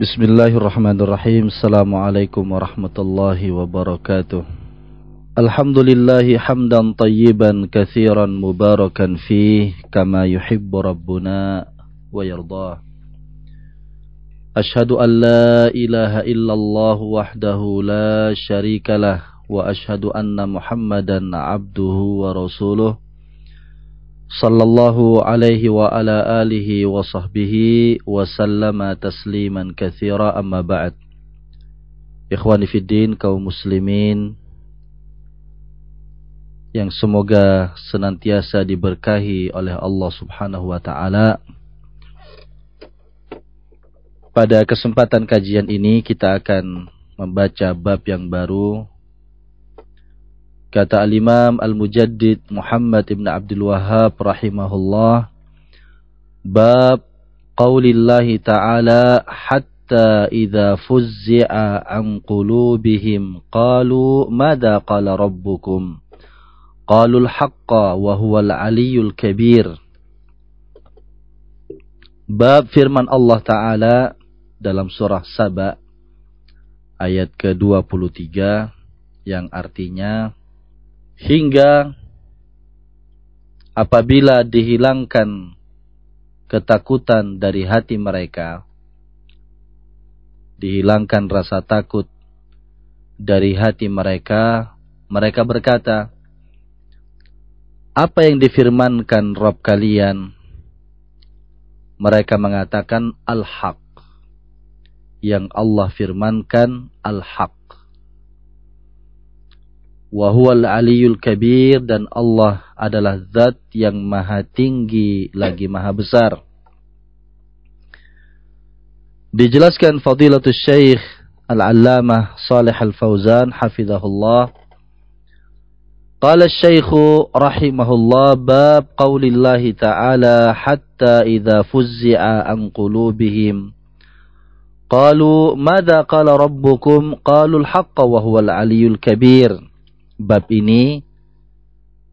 بسم الله الرحمن الرحيم السلام عليكم ورحمة الله وبركاته الحمد لله حمدا طيبا كثيرا مباركا فيه كما يحب ربنا ويرضاه أشهد أن لا إله إلا الله وحده لا شريك له وأشهد أن محمدا عبده ورسوله sallallahu alaihi wa ala alihi wa sahbihi wa sallama tasliman katsira amma ba'd. Ikhwani fiddin kaum muslimin yang semoga senantiasa diberkahi oleh Allah Subhanahu wa taala. Pada kesempatan kajian ini kita akan membaca bab yang baru Kata al-Imam Al-Mujaddid Muhammad Ibn Abdul Wahhab rahimahullah bab qaulillahi ta'ala hatta idza fuzzi'a an qulubihim qalu madza qala rabbukum? Qalu al-haqqa wa huwa al-aliyyul kabir. Bab firman Allah Ta'ala dalam surah Saba ayat ke-23 yang artinya hingga apabila dihilangkan ketakutan dari hati mereka, dihilangkan rasa takut dari hati mereka, mereka berkata, apa yang difirmankan Rob kalian? Mereka mengatakan al-haq. Yang Allah firmankan al-haq wa huwal aliyul kabir dan Allah adalah zat yang maha tinggi lagi maha besar. Dijelaskan fadilatul syekh Al-Allamah Salih Al-Fauzan hafizahullah قال الشيخ رحمه الله باب قول الله تعالى حتى إذا فزع عن قلوبهم قالوا ماذا قال ربكم قالوا الحق وهو العلي الكبير Bab ini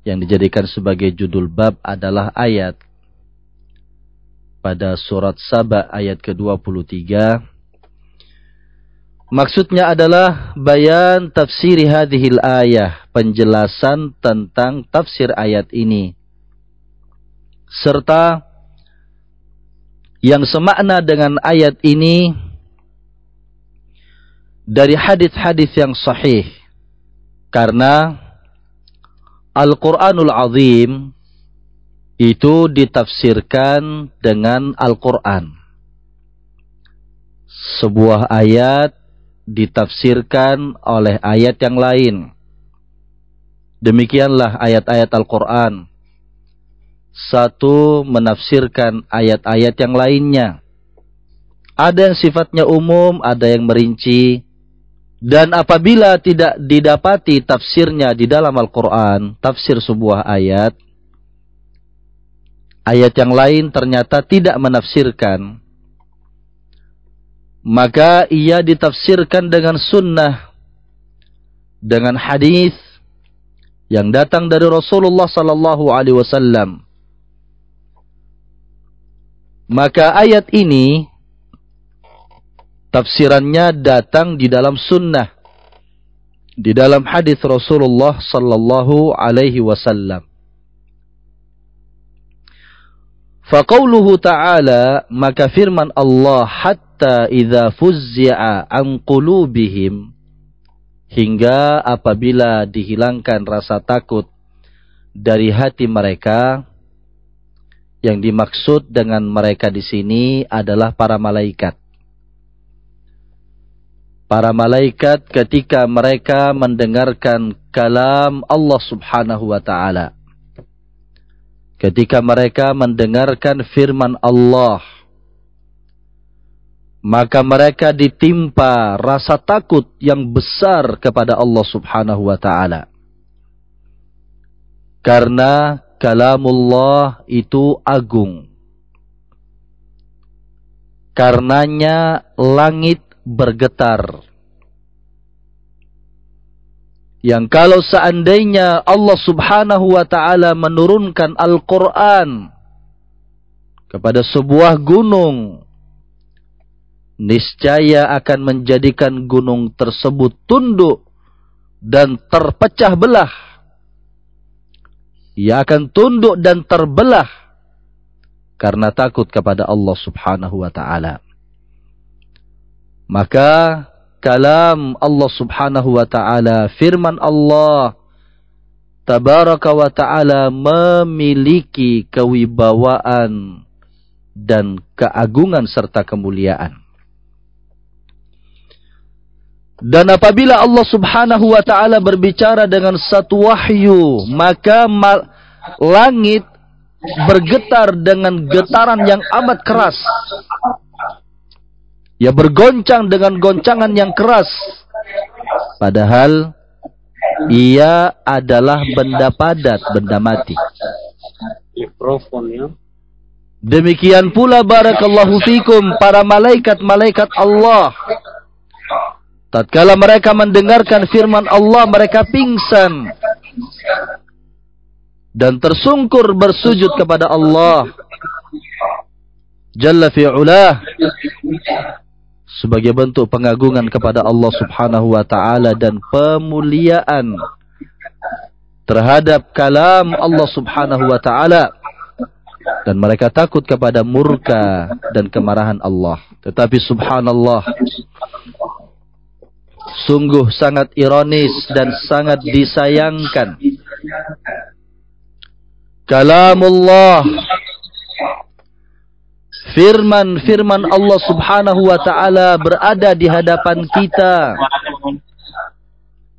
yang dijadikan sebagai judul bab adalah ayat pada surat Saba ayat ke-23 Maksudnya adalah bayan tafsir hadhil ayah, penjelasan tentang tafsir ayat ini. Serta yang semakna dengan ayat ini dari hadis-hadis yang sahih karena Al-Quranul Azim itu ditafsirkan dengan Al-Quran. Sebuah ayat ditafsirkan oleh ayat yang lain. Demikianlah ayat-ayat Al-Quran. Satu menafsirkan ayat-ayat yang lainnya. Ada yang sifatnya umum, ada yang merinci, dan apabila tidak didapati tafsirnya di dalam Al-Quran, tafsir sebuah ayat, ayat yang lain ternyata tidak menafsirkan, maka ia ditafsirkan dengan sunnah, dengan hadis yang datang dari Rasulullah Sallallahu Alaihi Wasallam. Maka ayat ini tafsirannya datang di dalam sunnah. Di dalam hadis Rasulullah sallallahu alaihi wasallam. Faqauluhu ta'ala maka firman Allah hatta idza fuzzi'a an qulubihim hingga apabila dihilangkan rasa takut dari hati mereka yang dimaksud dengan mereka di sini adalah para malaikat para malaikat ketika mereka mendengarkan kalam Allah Subhanahu wa taala. Ketika mereka mendengarkan firman Allah, maka mereka ditimpa rasa takut yang besar kepada Allah Subhanahu wa taala. Karena kalamullah itu agung. Karenanya langit bergetar. Yang kalau seandainya Allah subhanahu wa ta'ala menurunkan Al-Quran kepada sebuah gunung, niscaya akan menjadikan gunung tersebut tunduk dan terpecah belah. Ia akan tunduk dan terbelah karena takut kepada Allah Subhanahu wa taala. Maka kalam Allah Subhanahu wa taala, firman Allah tabaraka wa taala memiliki kewibawaan dan keagungan serta kemuliaan. Dan apabila Allah subhanahu wa ta'ala berbicara dengan satu wahyu, maka langit bergetar dengan getaran yang amat keras. Ya bergoncang dengan goncangan yang keras. Padahal ia adalah benda padat, benda mati. Demikian pula barakallahu fikum para malaikat-malaikat Allah Tatkala mereka mendengarkan firman Allah, mereka pingsan dan tersungkur bersujud kepada Allah Jalla fi'ulah sebagai bentuk pengagungan kepada Allah Subhanahu wa taala dan pemuliaan terhadap kalam Allah Subhanahu wa taala. Dan mereka takut kepada murka dan kemarahan Allah. Tetapi subhanallah sungguh sangat ironis dan sangat disayangkan. Kalamullah Firman-firman Allah subhanahu wa ta'ala berada di hadapan kita.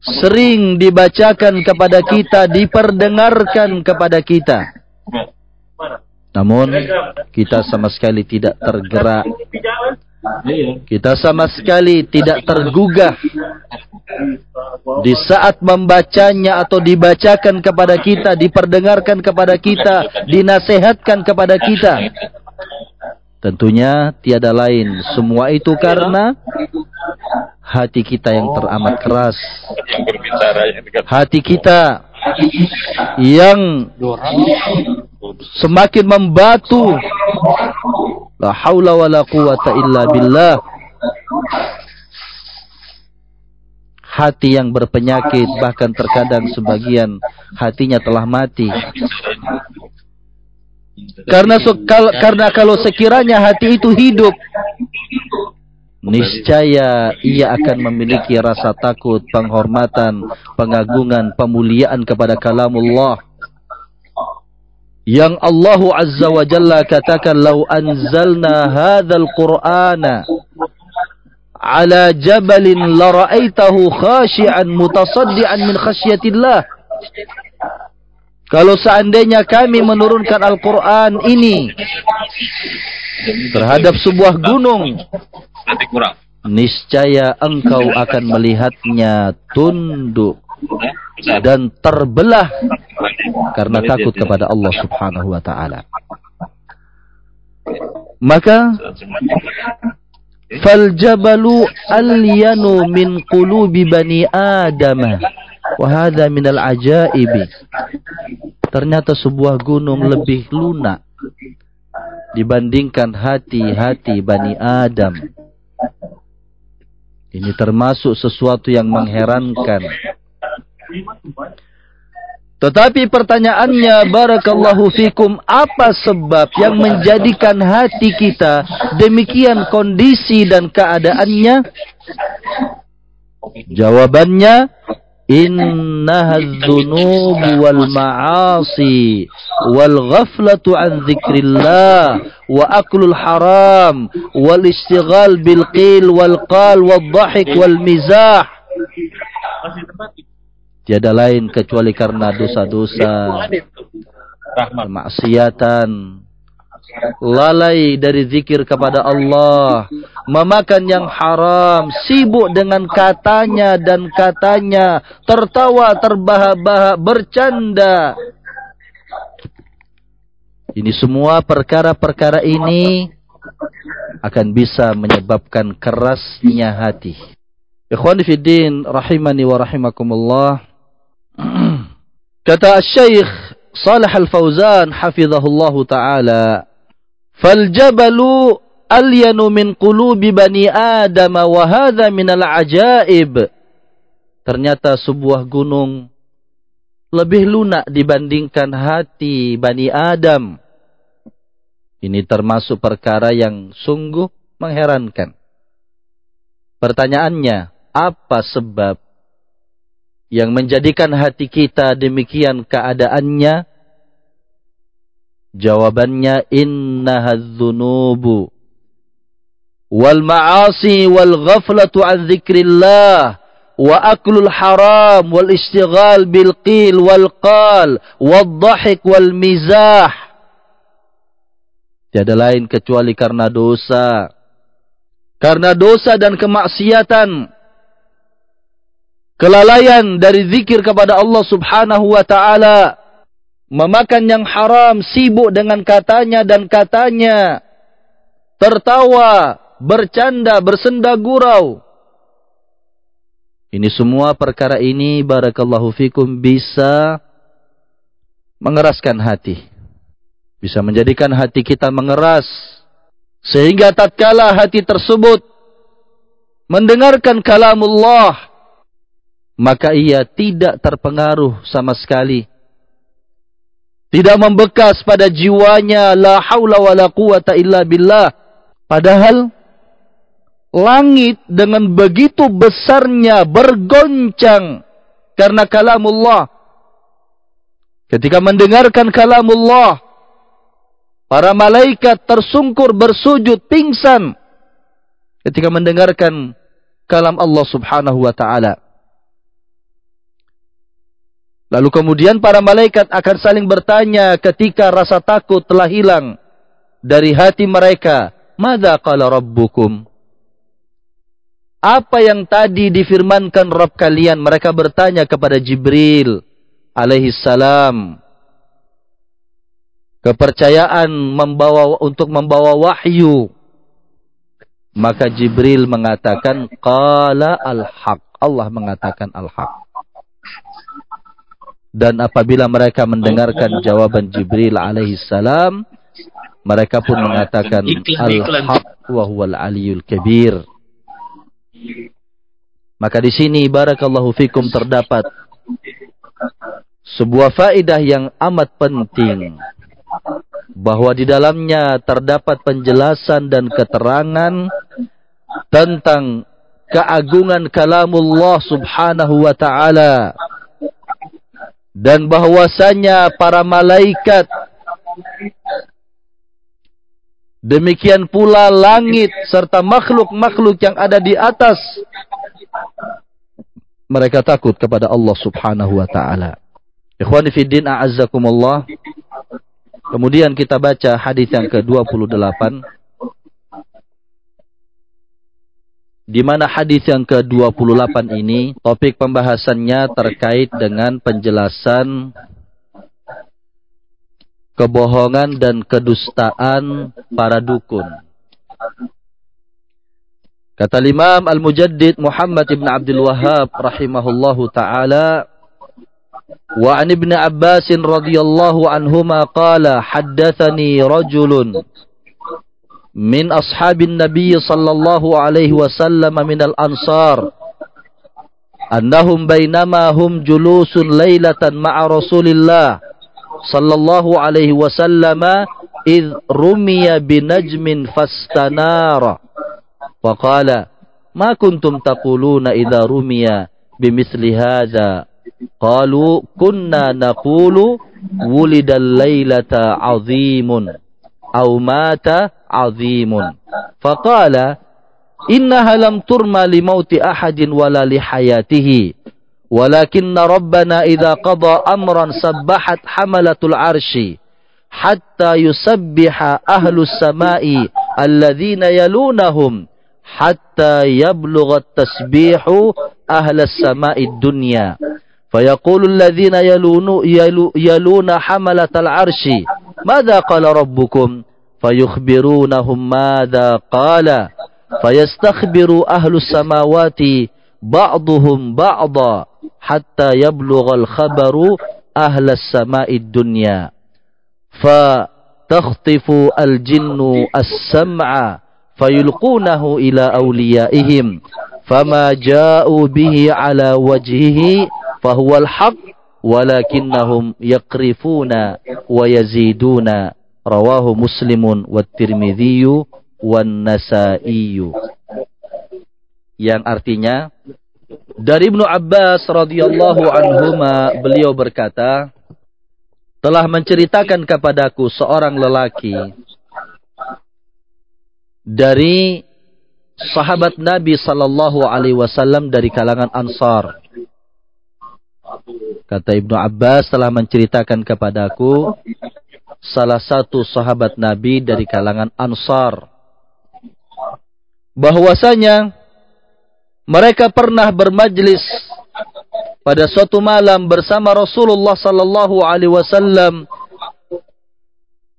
Sering dibacakan kepada kita, diperdengarkan kepada kita. Namun, kita sama sekali tidak tergerak kita sama sekali tidak tergugah di saat membacanya atau dibacakan kepada kita, diperdengarkan kepada kita, dinasehatkan kepada kita. Tentunya tiada lain. Semua itu karena hati kita yang teramat keras. Hati kita yang semakin membatu La haula wa la quwata illa billah. Hati yang berpenyakit bahkan terkadang sebagian hatinya telah mati. Karena so, kal, karena kalau sekiranya hati itu hidup niscaya ia akan memiliki rasa takut, penghormatan, pengagungan, pemuliaan kepada kalamullah. yang Allah Azza wa Jalla katakan lau anzalna hadzal qur'ana ala jabalin la ra'aitahu khashi'an mutasaddian min khasyatillah kalau seandainya kami menurunkan Al-Quran ini terhadap sebuah gunung, niscaya engkau akan melihatnya tunduk dan terbelah karena takut kepada Allah Subhanahu wa taala. Maka fal jabalu alyanu min qulubi bani Adam. Wa hadha min al ajaibi. Ternyata sebuah gunung lebih lunak dibandingkan hati-hati Bani Adam. Ini termasuk sesuatu yang mengherankan tetapi pertanyaannya barakallahu fikum apa sebab yang menjadikan hati kita demikian kondisi dan keadaannya? Jawabannya innaha dzunub wal ma'asi wal ghaflatu an dzikrillah wa aklul haram wal istighal bil qil wal qal wal dhahik wal mizah. Tiada lain kecuali karena dosa-dosa, kemaksiatan, lalai dari zikir kepada Allah, memakan yang haram, sibuk dengan katanya dan katanya, tertawa, terbahak-bahak, bercanda. Ini semua perkara-perkara ini akan bisa menyebabkan kerasnya hati. Ikhwani fiddin rahimani wa rahimakumullah. Kata Syekh Salih Al-Fauzan hafizahullah taala, "Fal jabalu alyanu min qulubi bani Adam wa hadha minal ajaib. Ternyata sebuah gunung lebih lunak dibandingkan hati Bani Adam. Ini termasuk perkara yang sungguh mengherankan. Pertanyaannya, apa sebab yang menjadikan hati kita demikian keadaannya? Jawabannya innahadzunubu wal ma'asi wal ghaflatu an dzikrillah wa aklul haram wal istighal bil qil wal qal wal dhahik wal mizah. Tiada lain kecuali karena dosa. Karena dosa dan kemaksiatan. Kelalaian dari zikir kepada Allah Subhanahu wa taala memakan yang haram, sibuk dengan katanya dan katanya, tertawa, bercanda, bersenda gurau. Ini semua perkara ini barakallahu fikum bisa mengeraskan hati. Bisa menjadikan hati kita mengeras. Sehingga tatkala hati tersebut mendengarkan kalamullah. Maka ia tidak terpengaruh sama sekali tidak membekas pada jiwanya la haula wala quwata illa billah. Padahal langit dengan begitu besarnya bergoncang karena kalamullah. Ketika mendengarkan kalamullah, para malaikat tersungkur bersujud pingsan ketika mendengarkan kalam Allah Subhanahu wa taala. Lalu kemudian para malaikat akan saling bertanya ketika rasa takut telah hilang dari hati mereka. Mada qala rabbukum? Apa yang tadi difirmankan Rabb kalian? Mereka bertanya kepada Jibril alaihi salam. Kepercayaan membawa untuk membawa wahyu. Maka Jibril mengatakan qala al-haq. Allah mengatakan al-haq. Dan apabila mereka mendengarkan jawaban Jibril alaihi salam, mereka pun mengatakan al-haq wa huwal aliyul kabir. Maka di sini barakallahu fikum terdapat sebuah faedah yang amat penting bahwa di dalamnya terdapat penjelasan dan keterangan tentang keagungan kalamullah subhanahu wa ta'ala dan bahwasanya para malaikat demikian pula langit serta makhluk-makhluk yang ada di atas mereka takut kepada Allah Subhanahu wa taala. Ikhwani fi a'azzakumullah. Kemudian kita baca hadis yang ke-28 di mana hadis yang ke-28 ini topik pembahasannya terkait dengan penjelasan kebohongan dan kedustaan para dukun. Kata Imam Al-Mujaddid Muhammad ibn Abdul Wahhab rahimahullahu taala wa an ibn Abbas radhiyallahu anhuma qala haddatsani rajulun من أصحاب النبي صلى الله عليه وسلم من الأنصار أنهم بينما هم جلوس ليلة مع رسول الله صلى الله عليه وسلم إذ رمي بنجم فاستنار. وقال ما كنتم تقولون إذا رمي بمثل هذا؟ قالوا كنا نقول ولد الليلة عظيم. أو مات عظيم. فقال إنها لم ترمى لموت أحد ولا لحياته. ولكن ربنا إذا قضى أمرا سبحت حملة العرش حتى يسبح أهل السماء الذين يلونهم حتى يبلغ التسبيح أهل السماء الدنيا. فيقول الذين يلون, يلون حملة العرش ماذا قال ربكم؟ فيخبرونهم ماذا قال. فيستخبر أهل السماوات بعضهم بعضا حتى يبلغ الخبر أهل السماء الدنيا. فتخطف الجن السمع fayulqunahu ila awliyaihim fama ja'u bihi ala wajhihi fahuwa al-haq walakinnahum yakrifuna wa yaziduna rawahu muslimun wa tirmidhiyu wan nasaiyu yang artinya dari Ibnu Abbas radhiyallahu anhuma beliau berkata telah menceritakan kepadaku seorang lelaki dari sahabat Nabi sallallahu alaihi wasallam dari kalangan Ansar. Kata Ibnu Abbas telah menceritakan kepadaku salah satu sahabat Nabi dari kalangan Ansar. Bahwasanya mereka pernah bermajlis pada suatu malam bersama Rasulullah sallallahu alaihi wasallam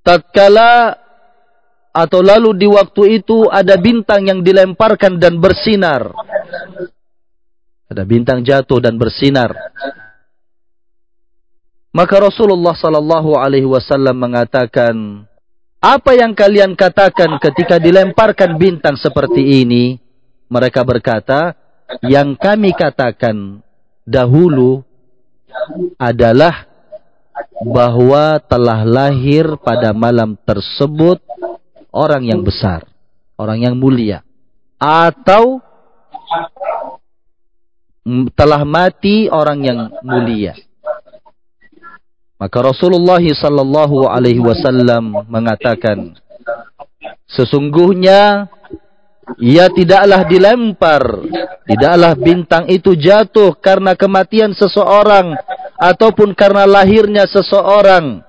tatkala atau lalu di waktu itu ada bintang yang dilemparkan dan bersinar. Ada bintang jatuh dan bersinar maka Rasulullah sallallahu alaihi wasallam mengatakan apa yang kalian katakan ketika dilemparkan bintang seperti ini mereka berkata yang kami katakan dahulu adalah bahwa telah lahir pada malam tersebut orang yang besar, orang yang mulia, atau telah mati orang yang mulia. Maka Rasulullah sallallahu alaihi wasallam mengatakan sesungguhnya ia tidaklah dilempar, tidaklah bintang itu jatuh karena kematian seseorang ataupun karena lahirnya seseorang.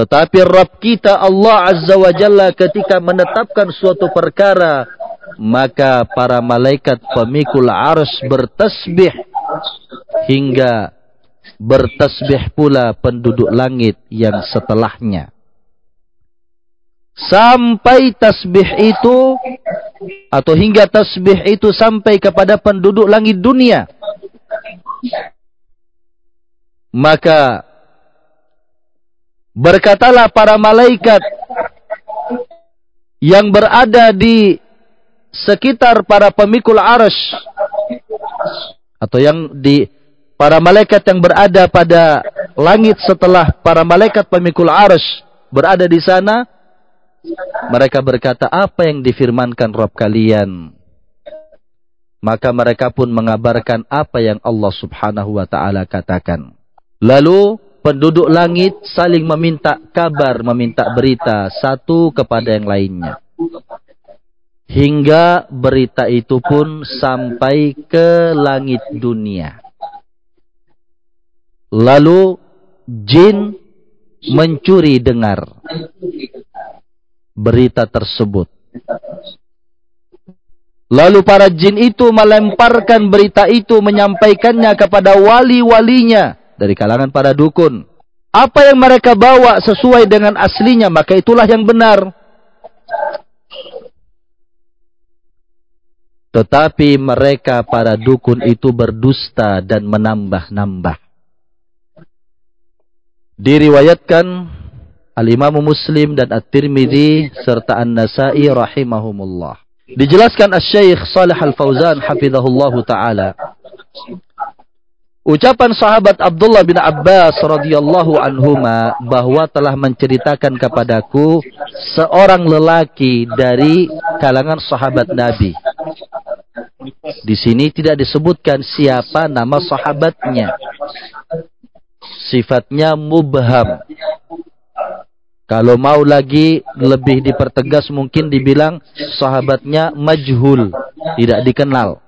Tetapi Rabb kita Allah Azza wa Jalla ketika menetapkan suatu perkara, maka para malaikat pemikul ars bertasbih hingga bertasbih pula penduduk langit yang setelahnya. Sampai tasbih itu atau hingga tasbih itu sampai kepada penduduk langit dunia. Maka berkatalah para malaikat yang berada di sekitar para pemikul arsh atau yang di para malaikat yang berada pada langit setelah para malaikat pemikul arsh berada di sana mereka berkata, apa yang difirmankan Rabb kalian? Maka mereka pun mengabarkan apa yang Allah subhanahu wa ta'ala katakan. Lalu penduduk langit saling meminta kabar, meminta berita satu kepada yang lainnya. Hingga berita itu pun sampai ke langit dunia. Lalu jin mencuri dengar berita tersebut. Lalu para jin itu melemparkan berita itu, menyampaikannya kepada wali-walinya dari kalangan para dukun. Apa yang mereka bawa sesuai dengan aslinya, maka itulah yang benar. Tetapi mereka para dukun itu berdusta dan menambah-nambah. Diriwayatkan Al-Imam Muslim dan At-Tirmidzi serta An-Nasa'i rahimahumullah. Dijelaskan Asy-Syaikh Shalih Al-Fauzan hafizahullahu taala. Ucapan sahabat Abdullah bin Abbas radhiyallahu anhuma bahwa telah menceritakan kepadaku seorang lelaki dari kalangan sahabat Nabi. Di sini tidak disebutkan siapa nama sahabatnya. Sifatnya mubham. Kalau mau lagi lebih dipertegas mungkin dibilang sahabatnya majhul, tidak dikenal.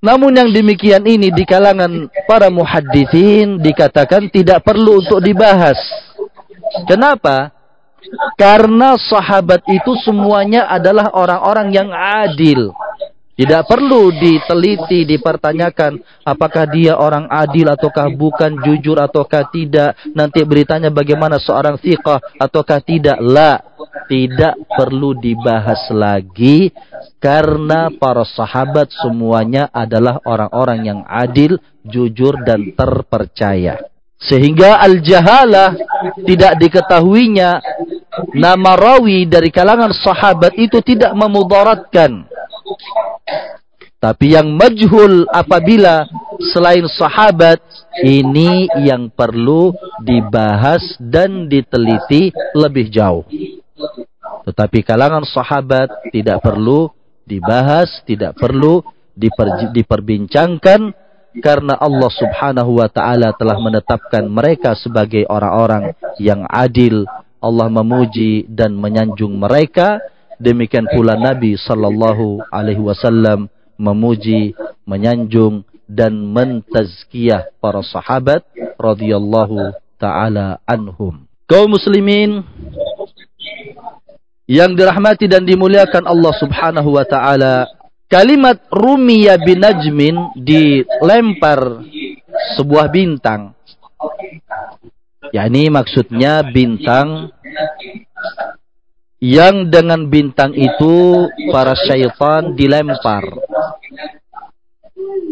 Namun yang demikian ini di kalangan para muhaddithin dikatakan tidak perlu untuk dibahas. Kenapa? Karena sahabat itu semuanya adalah orang-orang yang adil. Tidak perlu diteliti, dipertanyakan apakah dia orang adil ataukah bukan, jujur ataukah tidak. Nanti beritanya bagaimana seorang thiqah ataukah tidak. La, tidak perlu dibahas lagi karena para sahabat semuanya adalah orang-orang yang adil, jujur dan terpercaya. Sehingga al-jahalah tidak diketahuinya nama rawi dari kalangan sahabat itu tidak memudaratkan. Tapi yang majhul apabila selain sahabat ini yang perlu dibahas dan diteliti lebih jauh. Tetapi kalangan sahabat tidak perlu dibahas, tidak perlu diper, diperbincangkan karena Allah Subhanahu wa taala telah menetapkan mereka sebagai orang-orang yang adil. Allah memuji dan menyanjung mereka. Demikian pula Nabi sallallahu alaihi wasallam memuji, menyanjung dan mentazkiyah para sahabat radhiyallahu taala anhum. Kaum muslimin yang dirahmati dan dimuliakan Allah Subhanahu wa taala, kalimat rumiya binajmin dilempar sebuah bintang. yakni maksudnya bintang yang dengan bintang itu para syaitan dilempar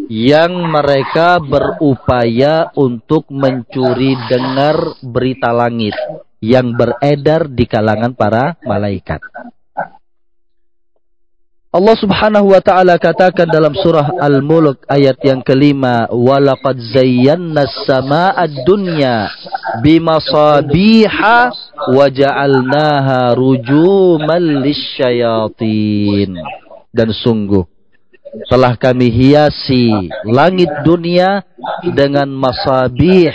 yang mereka berupaya untuk mencuri dengar berita langit yang beredar di kalangan para malaikat. Allah Subhanahu wa taala katakan dalam surah Al-Mulk ayat yang kelima, "Walaqad zayyana as-samaa'a ad-dunya bimasabiha wa ja'alnaha rujuman lisyayatin." Dan sungguh telah kami hiasi langit dunia dengan masabih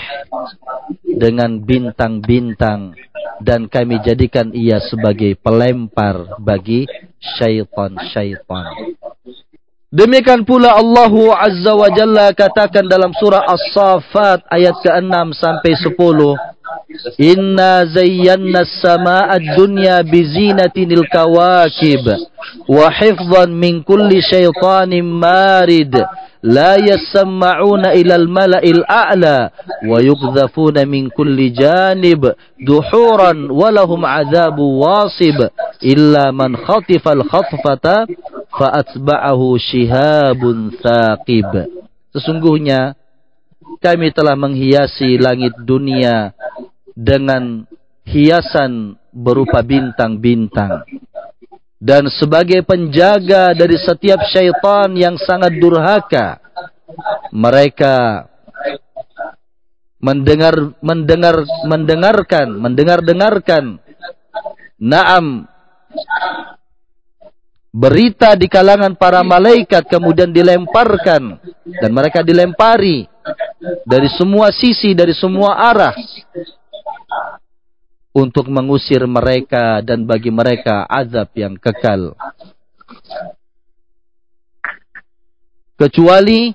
dengan bintang-bintang dan kami jadikan ia sebagai pelempar bagi syaitan-syaitan. Demikian pula Allah Azza wa Jalla katakan dalam surah As-Saffat ayat ke-6 sampai 10. Zayyana as-samaa'a ad-dunya bizinatinil kawakib wa hifdhan min kulli syaitanin marid. لا يسمعون إلى الملأ الأعلى ويقذفون من كل جانب دحورا ولهم عذاب واصب إلا من خطف الخطفة فأتبعه شهاب ثاقب Sesungguhnya kami telah menghiasi langit dunia dengan hiasan berupa bintang-bintang. Dan sebagai penjaga dari setiap syaitan yang sangat durhaka mereka mendengar mendengar mendengarkan mendengar-dengarkan. Naam berita di kalangan para malaikat kemudian dilemparkan dan mereka dilempari dari semua sisi dari semua arah untuk mengusir mereka dan bagi mereka azab yang kekal. Kecuali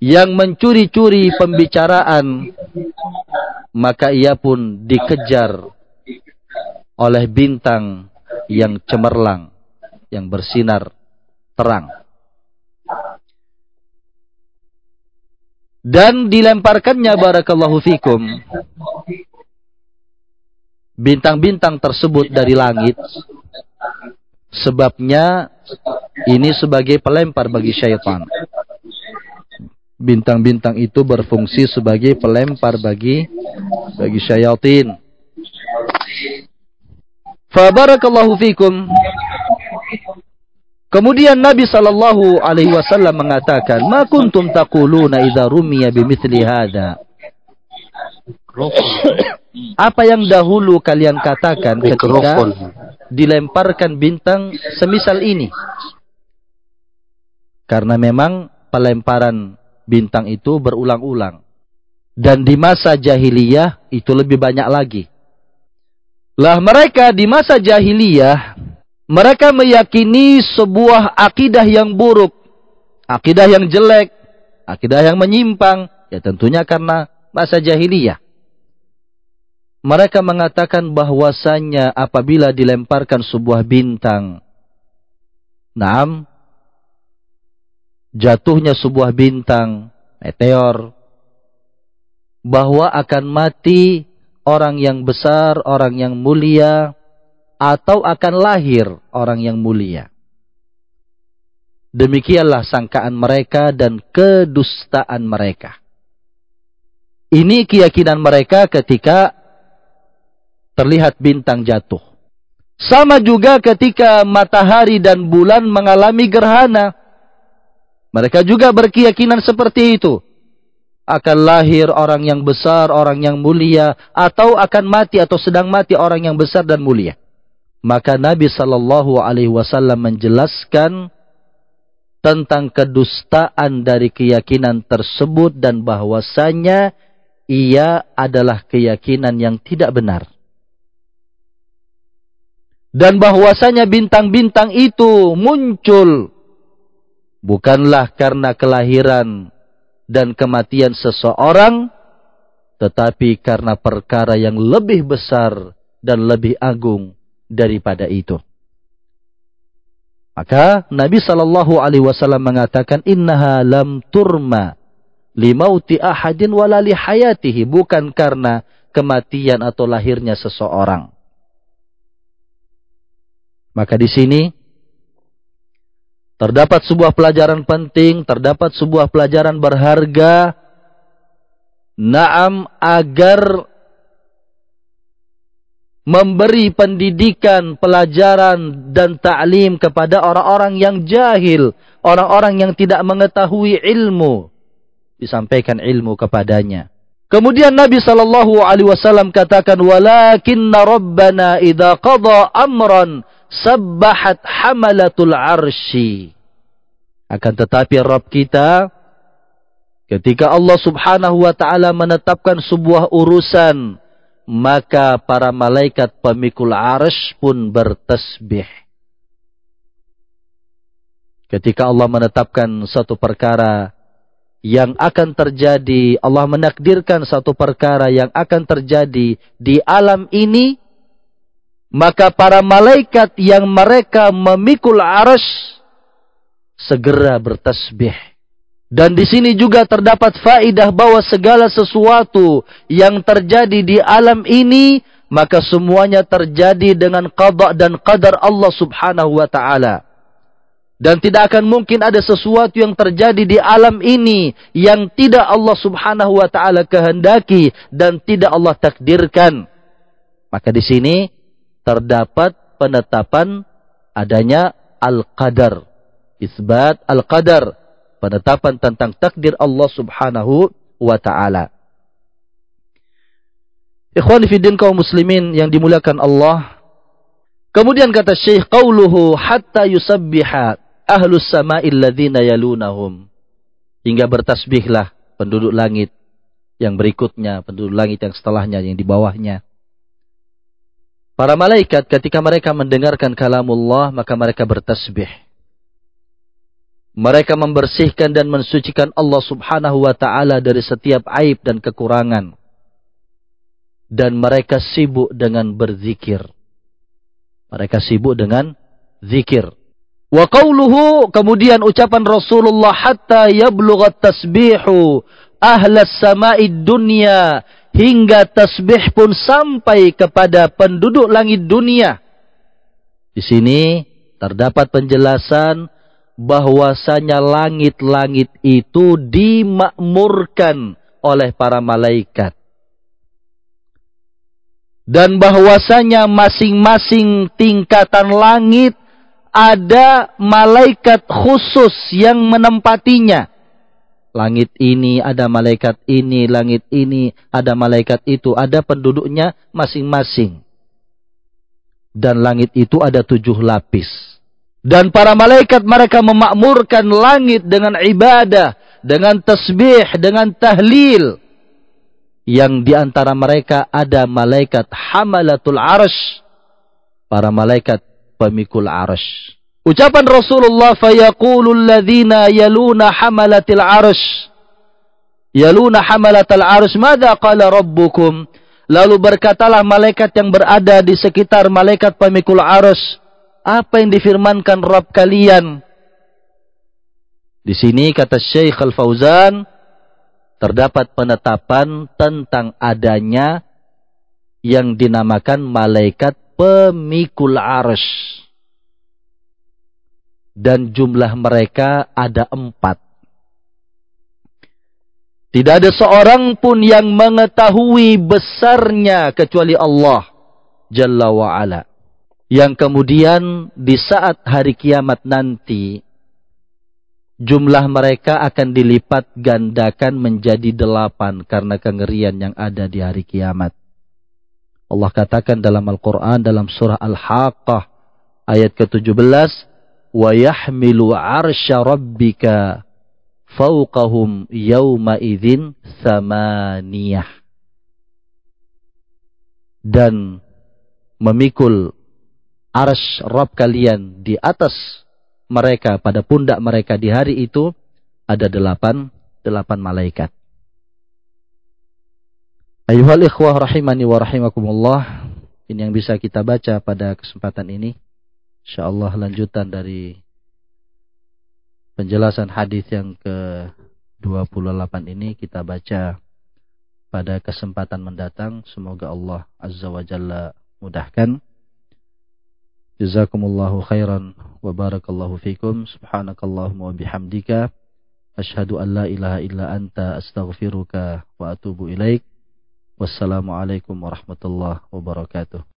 yang mencuri-curi pembicaraan, maka ia pun dikejar oleh bintang yang cemerlang, yang bersinar terang. Dan dilemparkannya barakallahu fikum bintang-bintang tersebut dari langit. Sebabnya ini sebagai pelempar bagi syaitan. Bintang-bintang itu berfungsi sebagai pelempar bagi bagi syaitan Fabarakallahu fikum Kemudian Nabi sallallahu alaihi wasallam mengatakan, "Ma kuntum taquluna idza rumiya bimithli hadza?" Apa yang dahulu kalian katakan ketika dilemparkan bintang semisal ini? Karena memang pelemparan bintang itu berulang-ulang. Dan di masa jahiliyah itu lebih banyak lagi. Lah mereka di masa jahiliyah mereka meyakini sebuah akidah yang buruk, akidah yang jelek, akidah yang menyimpang, ya tentunya karena masa jahiliyah. Mereka mengatakan bahwasanya apabila dilemparkan sebuah bintang, naam, jatuhnya sebuah bintang, meteor, bahwa akan mati orang yang besar, orang yang mulia, atau akan lahir orang yang mulia. Demikianlah sangkaan mereka dan kedustaan mereka. Ini keyakinan mereka ketika terlihat bintang jatuh. Sama juga ketika matahari dan bulan mengalami gerhana. Mereka juga berkeyakinan seperti itu. Akan lahir orang yang besar, orang yang mulia. Atau akan mati atau sedang mati orang yang besar dan mulia. Maka Nabi Shallallahu Alaihi Wasallam menjelaskan tentang kedustaan dari keyakinan tersebut dan bahwasanya ia adalah keyakinan yang tidak benar. Dan bahwasanya bintang-bintang itu muncul bukanlah karena kelahiran dan kematian seseorang, tetapi karena perkara yang lebih besar dan lebih agung daripada itu. Maka Nabi Shallallahu Alaihi Wasallam mengatakan innaha lam turma limauti ahadin wala hayatihi bukan karena kematian atau lahirnya seseorang. Maka di sini terdapat sebuah pelajaran penting, terdapat sebuah pelajaran berharga. Naam agar memberi pendidikan, pelajaran dan ta'lim kepada orang-orang yang jahil, orang-orang yang tidak mengetahui ilmu, disampaikan ilmu kepadanya. Kemudian Nabi wasallam katakan walakinna rabbana idza qada amran sabbahat hamalatul arsy. Akan tetapi Rabb kita ketika Allah Subhanahu wa taala menetapkan sebuah urusan maka para malaikat pemikul arsh pun bertasbih. Ketika Allah menetapkan satu perkara yang akan terjadi, Allah menakdirkan satu perkara yang akan terjadi di alam ini, maka para malaikat yang mereka memikul arsh segera bertasbih dan di sini juga terdapat faidah bahwa segala sesuatu yang terjadi di alam ini maka semuanya terjadi dengan qada dan qadar Allah Subhanahu wa taala. Dan tidak akan mungkin ada sesuatu yang terjadi di alam ini yang tidak Allah Subhanahu wa taala kehendaki dan tidak Allah takdirkan. Maka di sini terdapat penetapan adanya al-qadar. Isbat al-qadar penetapan tentang takdir Allah Subhanahu wa taala. Ikhwan fillah kaum muslimin yang dimuliakan Allah. Kemudian kata Syekh qauluhu hatta yusabbiha ahlus sama'il ladzina yalunahum. Hingga bertasbihlah penduduk langit yang berikutnya, penduduk langit yang setelahnya, yang di bawahnya. Para malaikat ketika mereka mendengarkan kalamullah maka mereka bertasbih. Mereka membersihkan dan mensucikan Allah subhanahu wa ta'ala dari setiap aib dan kekurangan. Dan mereka sibuk dengan berzikir. Mereka sibuk dengan zikir. Wa qawluhu, kemudian ucapan Rasulullah, hatta yablughat tasbihu ahlas sama'id dunya, hingga tasbih pun sampai kepada penduduk langit dunia. Di sini terdapat penjelasan bahwasanya langit-langit itu dimakmurkan oleh para malaikat. Dan bahwasanya masing-masing tingkatan langit ada malaikat khusus yang menempatinya. Langit ini ada malaikat ini, langit ini ada malaikat itu, ada penduduknya masing-masing. Dan langit itu ada tujuh lapis. Dan para malaikat mereka memakmurkan langit dengan ibadah, dengan tasbih, dengan tahlil. Yang di antara mereka ada malaikat hamalatul arsh. Para malaikat pemikul arsh. Ucapan Rasulullah fayaqulu alladhina yaluna hamalatil arsh. Yaluna hamalatil arsh. Mada qala rabbukum? Lalu berkatalah malaikat yang berada di sekitar malaikat pemikul arsh apa yang difirmankan Rabb kalian. Di sini kata Syekh Al-Fauzan terdapat penetapan tentang adanya yang dinamakan malaikat pemikul arsh. Dan jumlah mereka ada empat. Tidak ada seorang pun yang mengetahui besarnya kecuali Allah. Jalla wa'ala. Yang kemudian di saat hari kiamat nanti, jumlah mereka akan dilipat gandakan menjadi delapan karena kengerian yang ada di hari kiamat. Allah katakan dalam Al-Quran dalam surah Al-Haqqah ayat ke-17, wa yahmilu arsya rabbika fauqahum yauma dan memikul arsh Rabb kalian di atas mereka pada pundak mereka di hari itu ada delapan delapan malaikat. Ayuhal ikhwah rahimani wa rahimakumullah. Ini yang bisa kita baca pada kesempatan ini. InsyaAllah lanjutan dari penjelasan hadis yang ke-28 ini kita baca pada kesempatan mendatang. Semoga Allah Azza wa Jalla mudahkan. Jazakumullahu khairan wa barakallahu fikum. Subhanakallahumma wa bihamdika. Ashhadu an la ilaha illa anta astaghfiruka wa atubu ilaik. Wassalamualaikum warahmatullahi wabarakatuh.